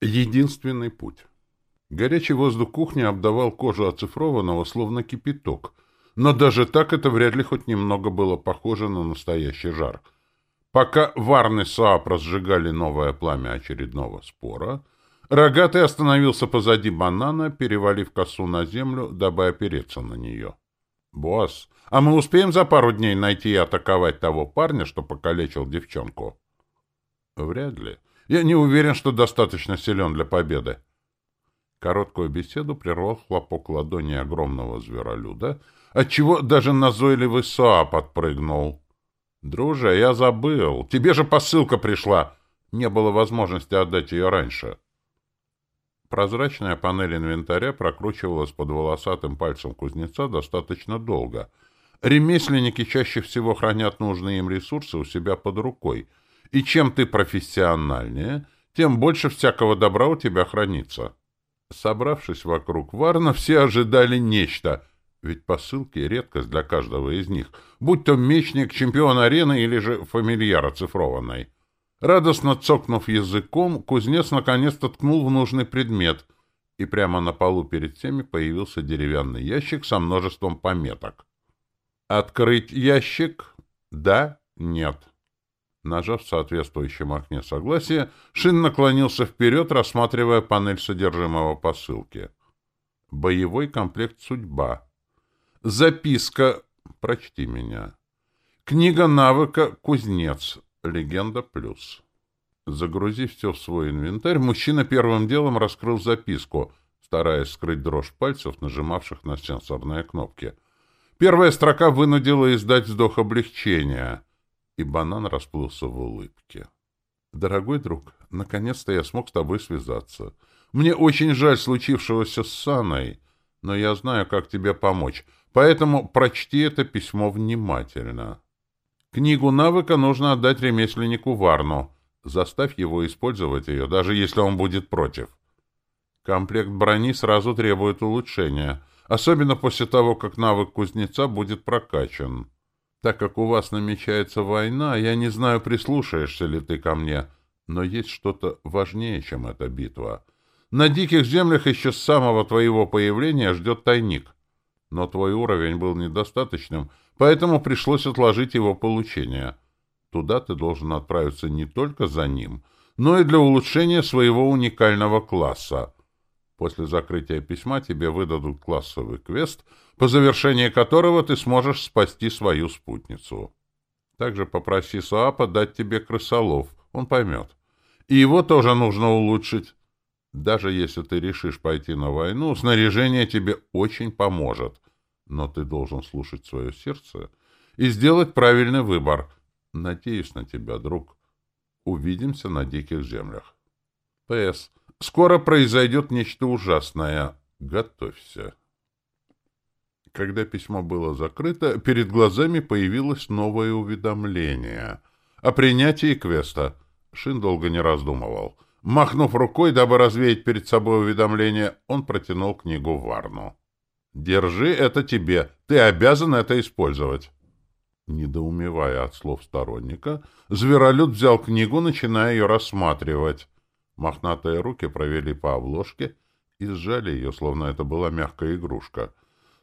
Единственный путь. Горячий воздух кухни обдавал кожу оцифрованного, словно кипяток. Но даже так это вряд ли хоть немного было похоже на настоящий жар. Пока Варны Саап разжигали новое пламя очередного спора, Рогатый остановился позади банана, перевалив косу на землю, дабы опереться на нее. «Босс, а мы успеем за пару дней найти и атаковать того парня, что покалечил девчонку?» «Вряд ли. Я не уверен, что достаточно силен для победы». Короткую беседу прервал хлопок ладони огромного зверолюда, отчего даже назойливый Соа подпрыгнул. «Друже, я забыл. Тебе же посылка пришла. Не было возможности отдать ее раньше». Прозрачная панель инвентаря прокручивалась под волосатым пальцем кузнеца достаточно долго. Ремесленники чаще всего хранят нужные им ресурсы у себя под рукой, и чем ты профессиональнее, тем больше всякого добра у тебя хранится. Собравшись вокруг Варна, все ожидали нечто, ведь посылки — редкость для каждого из них, будь то мечник, чемпион арены или же фамильяр оцифрованный. Радостно цокнув языком, кузнец наконец-то ткнул в нужный предмет, и прямо на полу перед всеми появился деревянный ящик со множеством пометок. «Открыть ящик? Да? Нет?» Нажав в соответствующем окне согласия, Шин наклонился вперед, рассматривая панель содержимого посылки. Боевой комплект «Судьба». Записка «Прочти меня». Книга навыка «Кузнец». Легенда плюс. Загрузив все в свой инвентарь, мужчина первым делом раскрыл записку, стараясь скрыть дрожь пальцев, нажимавших на сенсорные кнопки. Первая строка вынудила издать вздох облегчения — и банан расплылся в улыбке. «Дорогой друг, наконец-то я смог с тобой связаться. Мне очень жаль случившегося с Саной, но я знаю, как тебе помочь, поэтому прочти это письмо внимательно. Книгу навыка нужно отдать ремесленнику Варну. Заставь его использовать ее, даже если он будет против. Комплект брони сразу требует улучшения, особенно после того, как навык кузнеца будет прокачан». Так как у вас намечается война, я не знаю, прислушаешься ли ты ко мне, но есть что-то важнее, чем эта битва. На диких землях еще с самого твоего появления ждет тайник. Но твой уровень был недостаточным, поэтому пришлось отложить его получение. Туда ты должен отправиться не только за ним, но и для улучшения своего уникального класса. После закрытия письма тебе выдадут классовый квест, по завершении которого ты сможешь спасти свою спутницу. Также попроси Суапа дать тебе крысолов, он поймет. И его тоже нужно улучшить. Даже если ты решишь пойти на войну, снаряжение тебе очень поможет. Но ты должен слушать свое сердце и сделать правильный выбор. Надеюсь на тебя, друг. Увидимся на диких землях. П.С. Скоро произойдет нечто ужасное. Готовься. Когда письмо было закрыто, перед глазами появилось новое уведомление о принятии квеста. Шин долго не раздумывал. Махнув рукой, дабы развеять перед собой уведомление, он протянул книгу Варну. «Держи это тебе. Ты обязан это использовать». Недоумевая от слов сторонника, Зверолюд взял книгу, начиная ее рассматривать. Мохнатые руки провели по обложке и сжали ее, словно это была мягкая игрушка.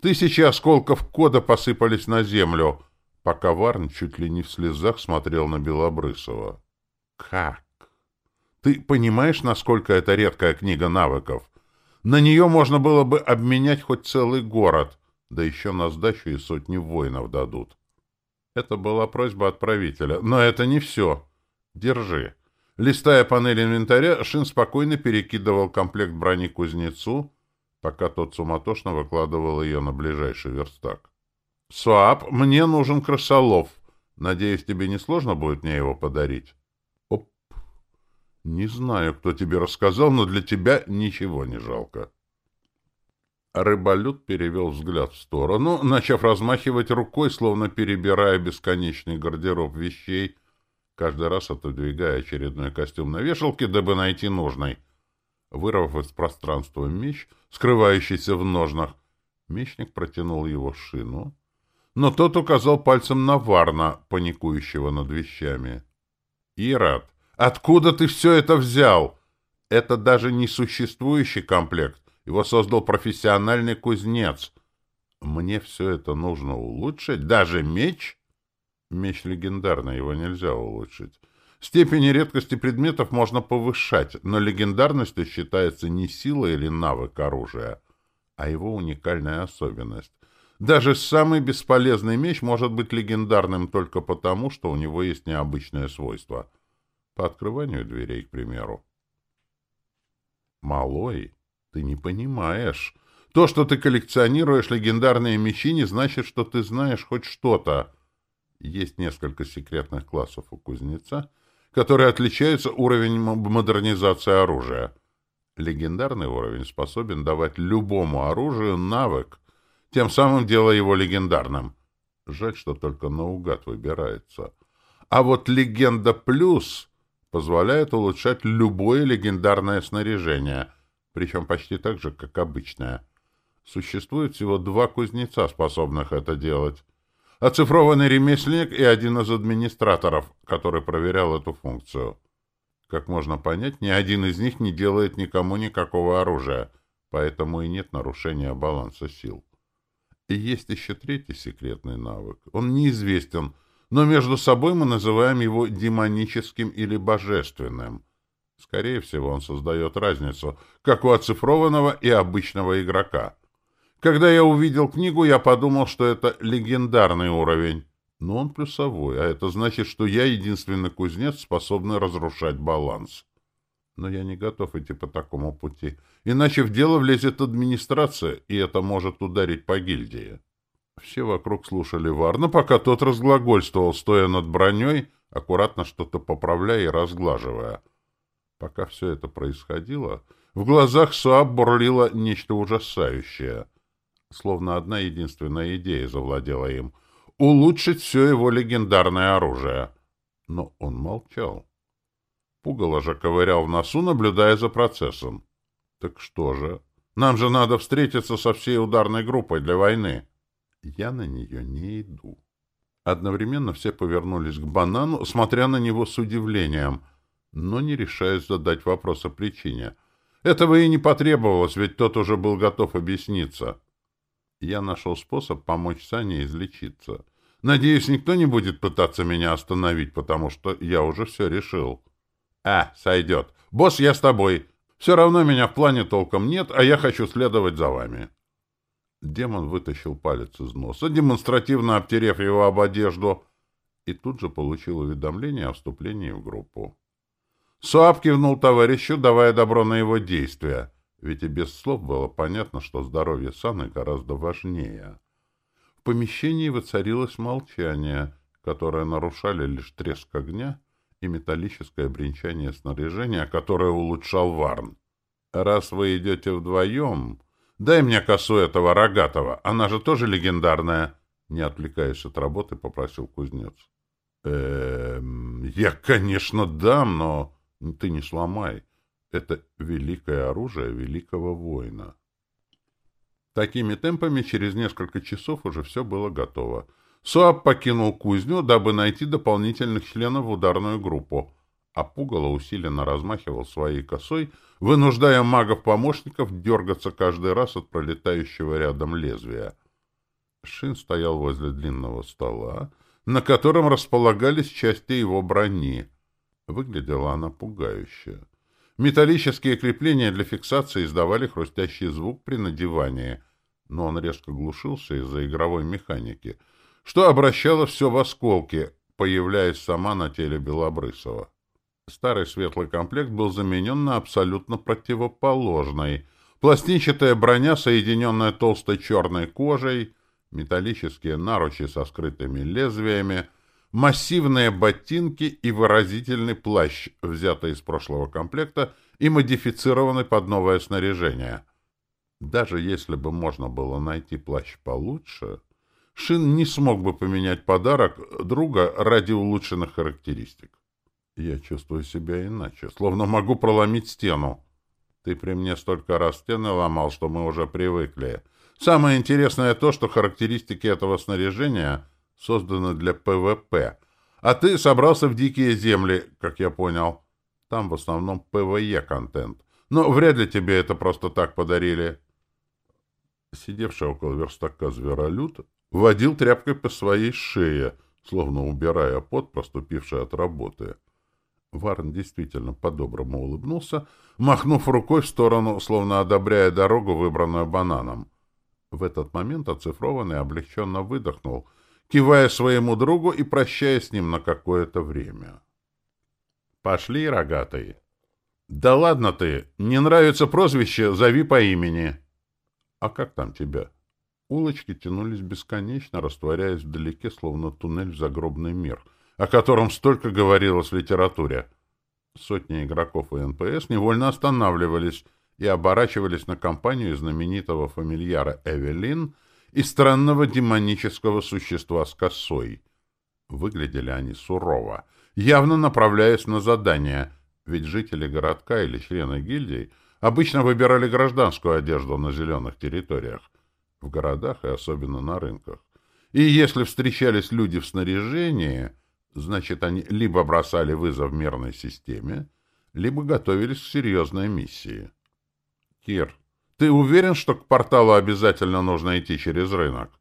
Тысячи осколков кода посыпались на землю, пока Варн чуть ли не в слезах смотрел на Белобрысова. «Как? Ты понимаешь, насколько это редкая книга навыков? На нее можно было бы обменять хоть целый город, да еще на сдачу и сотни воинов дадут». Это была просьба отправителя, но это не все. Держи. Листая панель инвентаря, Шин спокойно перекидывал комплект брони кузнецу, пока тот суматошно выкладывал ее на ближайший верстак. «Суап, мне нужен крысолов. Надеюсь, тебе не сложно будет мне его подарить?» «Оп! Не знаю, кто тебе рассказал, но для тебя ничего не жалко». Рыболюд перевел взгляд в сторону, начав размахивать рукой, словно перебирая бесконечный гардероб вещей, каждый раз отодвигая очередной костюм на вешалке, дабы найти нужный. Вырвав из пространства меч, скрывающийся в ножнах, мечник протянул его шину, но тот указал пальцем на Варна, паникующего над вещами. «Ирод, откуда ты все это взял?» Это даже не существующий комплект. Его создал профессиональный кузнец. Мне все это нужно улучшить? Даже меч? Меч легендарный, его нельзя улучшить. Степени редкости предметов можно повышать, но легендарностью считается не сила или навык оружия, а его уникальная особенность. Даже самый бесполезный меч может быть легендарным только потому, что у него есть необычное свойство. По открыванию дверей, к примеру. Малой, ты не понимаешь. То, что ты коллекционируешь легендарные мечи, не значит, что ты знаешь хоть что-то. Есть несколько секретных классов у кузнеца, которые отличаются уровнем модернизации оружия. Легендарный уровень способен давать любому оружию навык, тем самым делая его легендарным. Жаль, что только наугад выбирается. А вот легенда плюс позволяет улучшать любое легендарное снаряжение, причем почти так же, как обычное. Существует всего два кузнеца, способных это делать. Оцифрованный ремесленник и один из администраторов, который проверял эту функцию. Как можно понять, ни один из них не делает никому никакого оружия, поэтому и нет нарушения баланса сил. И есть еще третий секретный навык. Он неизвестен, но между собой мы называем его демоническим или божественным. Скорее всего, он создает разницу, как у оцифрованного и обычного игрока. Когда я увидел книгу, я подумал, что это легендарный уровень. Но он плюсовой, а это значит, что я единственный кузнец, способный разрушать баланс. Но я не готов идти по такому пути. Иначе в дело влезет администрация, и это может ударить по гильдии. Все вокруг слушали Варна, пока тот разглагольствовал, стоя над броней, аккуратно что-то поправляя и разглаживая. Пока все это происходило, в глазах Суаб бурлило нечто ужасающее — Словно одна единственная идея завладела им — улучшить все его легендарное оружие. Но он молчал. Пугало же ковырял в носу, наблюдая за процессом. Так что же? Нам же надо встретиться со всей ударной группой для войны. Я на нее не иду. Одновременно все повернулись к банану, смотря на него с удивлением, но не решаясь задать вопрос о причине. Этого и не потребовалось, ведь тот уже был готов объясниться. Я нашел способ помочь Сане излечиться. Надеюсь, никто не будет пытаться меня остановить, потому что я уже все решил. А, сойдет. Босс, я с тобой. Все равно меня в плане толком нет, а я хочу следовать за вами. Демон вытащил палец из носа, демонстративно обтерев его об одежду, и тут же получил уведомление о вступлении в группу. Суап кивнул товарищу, давая добро на его действия. Ведь и без слов было понятно, что здоровье Саны гораздо важнее. В помещении воцарилось молчание, которое нарушали лишь треск огня и металлическое бренчание снаряжения, которое улучшал Варн. «Раз вы идете вдвоем, дай мне косу этого рогатого, она же тоже легендарная!» Не отвлекаясь от работы, попросил кузнец. «Эм, я, конечно, дам, но ты не сломай. Это великое оружие великого воина. Такими темпами через несколько часов уже все было готово. Суап покинул кузню, дабы найти дополнительных членов в ударную группу, а Пугало усиленно размахивал своей косой, вынуждая магов-помощников дергаться каждый раз от пролетающего рядом лезвия. Шин стоял возле длинного стола, на котором располагались части его брони. Выглядела она пугающе. Металлические крепления для фиксации издавали хрустящий звук при надевании, но он резко глушился из-за игровой механики, что обращало все в осколки, появляясь сама на теле Белобрысова. Старый светлый комплект был заменен на абсолютно противоположный. Пластинчатая броня, соединенная толстой черной кожей, металлические наручи со скрытыми лезвиями — массивные ботинки и выразительный плащ, взятый из прошлого комплекта и модифицированный под новое снаряжение. Даже если бы можно было найти плащ получше, Шин не смог бы поменять подарок друга ради улучшенных характеристик. Я чувствую себя иначе, словно могу проломить стену. Ты при мне столько раз стены ломал, что мы уже привыкли. Самое интересное то, что характеристики этого снаряжения — создано для ПВП. А ты собрался в дикие земли, как я понял. Там в основном ПВЕ-контент. Но вряд ли тебе это просто так подарили. Сидевший около верстака зверолюд водил тряпкой по своей шее, словно убирая пот, проступивший от работы. Варн действительно по-доброму улыбнулся, махнув рукой в сторону, словно одобряя дорогу, выбранную бананом. В этот момент оцифрованный облегченно выдохнул, кивая своему другу и прощаясь с ним на какое-то время. Пошли, рогатый. Да ладно ты, не нравится прозвище, зови по имени. А как там тебя? Улочки тянулись бесконечно, растворяясь вдалеке, словно туннель в загробный мир, о котором столько говорилось в литературе. Сотни игроков и НПС невольно останавливались и оборачивались на компанию знаменитого фамильяра Эвелин и странного демонического существа с косой. Выглядели они сурово — явно направляясь на задание, ведь жители городка или члены гильдий обычно выбирали гражданскую одежду на зеленых территориях, в городах и особенно на рынках. И если встречались люди в снаряжении, значит, они либо бросали вызов мирной системе, либо готовились к серьезной миссии. Кир, ты уверен, что к порталу обязательно нужно идти через рынок?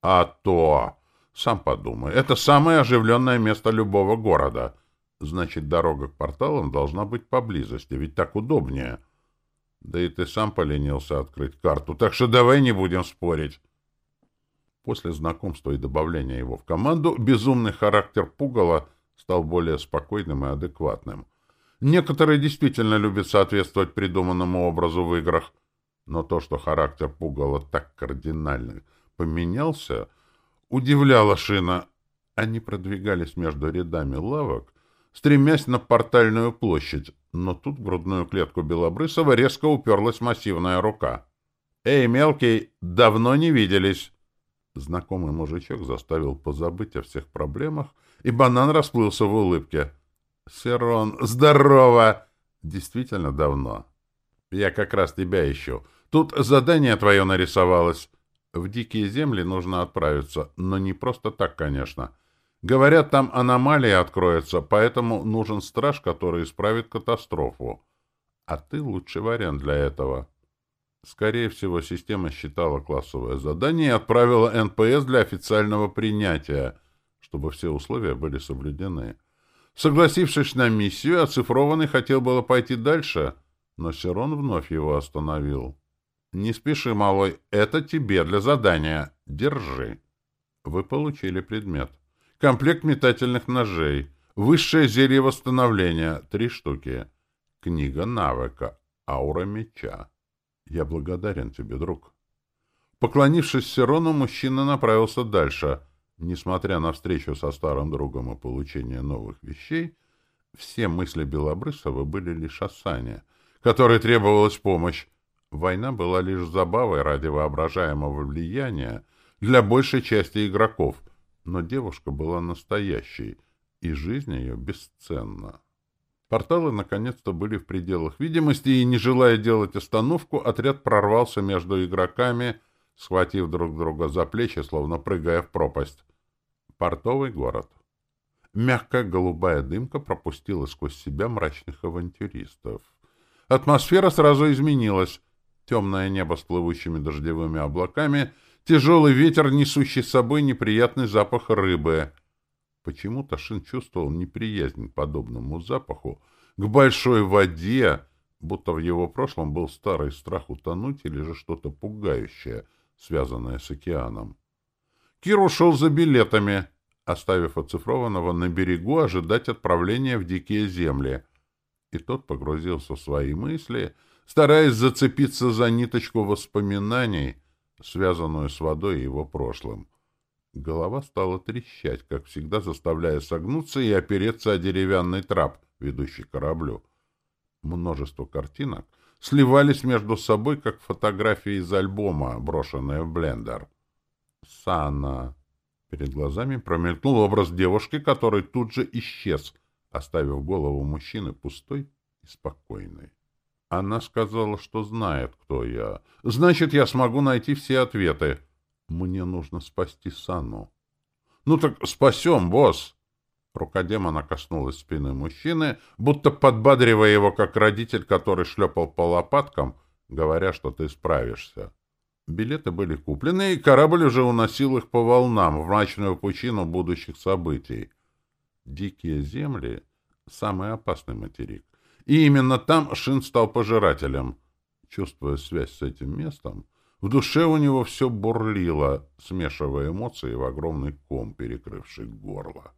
А то! Сам подумай, это самое оживленное место любого города. Значит, дорога к порталам должна быть поблизости, ведь так удобнее. Да и ты сам поленился открыть карту, так что давай не будем спорить. После знакомства и добавления его в команду безумный характер Пугала стал более спокойным и адекватным. Некоторые действительно любят соответствовать придуманному образу в играх, но то, что характер Пугала так кардинально поменялся, удивляла Шина. Они продвигались между рядами лавок, стремясь на портальную площадь, но тут в грудную клетку Белобрысова резко уперлась массивная рука. «Эй, мелкий, давно не виделись!» Знакомый мужичок заставил позабыть о всех проблемах, и банан расплылся в улыбке. «Сирон, здорово!» «Действительно давно. Я как раз тебя ищу. Тут задание твое нарисовалось. В дикие земли нужно отправиться, но не просто так, конечно. Говорят, там аномалия откроется, поэтому нужен страж, который исправит катастрофу. А ты лучший вариант для этого. Скорее всего, система посчитала классовое задание и отправила НПС для официального принятия, чтобы все условия были соблюдены. Согласившись на миссию, оцифрованный хотел было пойти дальше, но Серон вновь его остановил. «Не спеши, малой, это тебе для задания. Держи». Вы получили предмет. Комплект метательных ножей. Высшее зелье восстановления. Три штуки. Книга навыка. Аура меча. Я благодарен тебе, друг. Поклонившись Сирону, мужчина направился дальше. Несмотря на встречу со старым другом и получение новых вещей, все мысли Белобрысова были лишь о Сане, которой требовалась помощь, Война была лишь забавой ради воображаемого влияния для большей части игроков, но девушка была настоящей, и жизнь ее бесценна. Порталы наконец-то были в пределах видимости, и, не желая делать остановку, отряд прорвался между игроками, схватив друг друга за плечи, словно прыгая в пропасть. Портовый город. Мягкая голубая дымка пропустила сквозь себя мрачных авантюристов. Атмосфера сразу изменилась темное небо с плывущими дождевыми облаками, тяжелый ветер, несущий с собой неприятный запах рыбы. Почему-то Шин чувствовал неприязнь к подобному запаху, к большой воде, будто в его прошлом был старый страх утонуть или же что-то пугающее, связанное с океаном. Кир ушел за билетами, оставив оцифрованного на берегу ожидать отправления в дикие земли. И тот погрузился в свои мысли — стараясь зацепиться за ниточку воспоминаний, связанную с водой и его прошлым. Голова стала трещать, как всегда заставляя согнуться и опереться о деревянный трап, ведущий к кораблю. Множество картинок сливались между собой, как фотографии из альбома, брошенные в блендер. «Сана!» Перед глазами промелькнул образ девушки, который тут же исчез, оставив голову мужчины пустой и спокойной. Она сказала, что знает, кто я. Значит, я смогу найти все ответы. Мне нужно спасти Сану. Ну так спасем, босс. Рука демона коснулась спины мужчины, будто подбадривая его, как родитель, который шлепал по лопаткам, говоря, что ты справишься. Билеты были куплены, и корабль уже уносил их по волнам в мрачную пучину будущих событий. Дикие земли — самый опасный материк. И именно там Шин стал пожирателем. Чувствуя связь с этим местом, в душе у него все бурлило, смешивая эмоции в огромный ком, перекрывший горло.